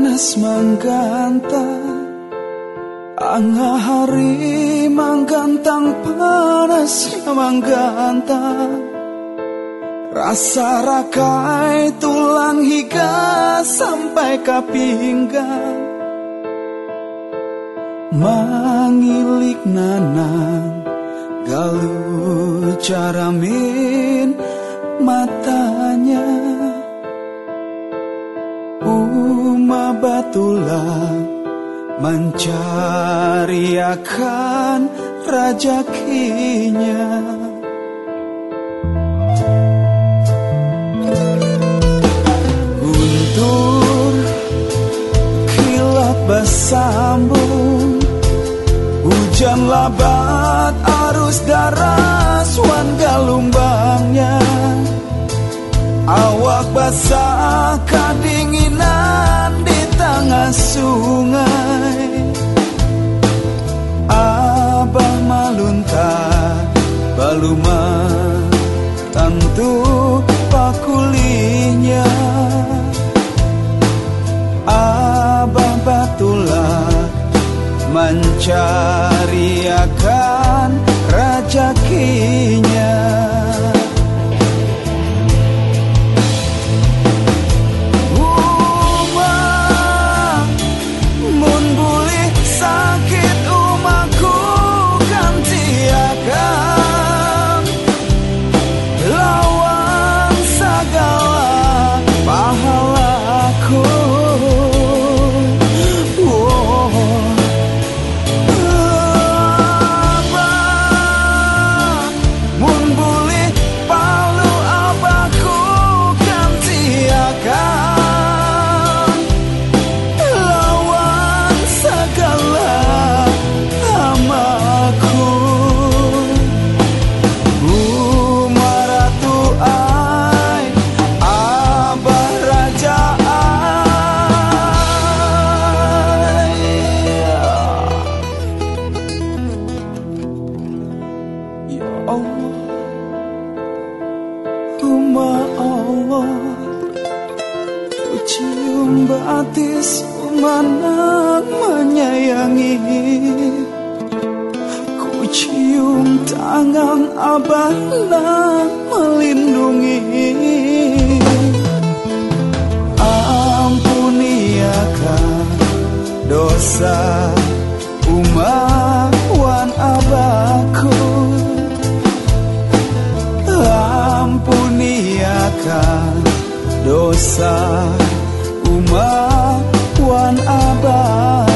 panas menggantang Angah hari menggantang panasnya menggantang Rasa rakai tulang hingga sampai ke pinggang. Mangilik nanang galu caramin matanya Uma batulah mencari akan rajakinya Guntur kilat bersambung. Hujan labat arus daras wan galumbangnya Awak basah kedinginan di tengah sungai. Abah malunta baluma tentu pakulinya. Abah batulah mencari akan rajakinya Allah Ku cium mana menyayangi. Ku cium tangan abah melindungi. Ampuni akan dosa umat dosa umat wan abahku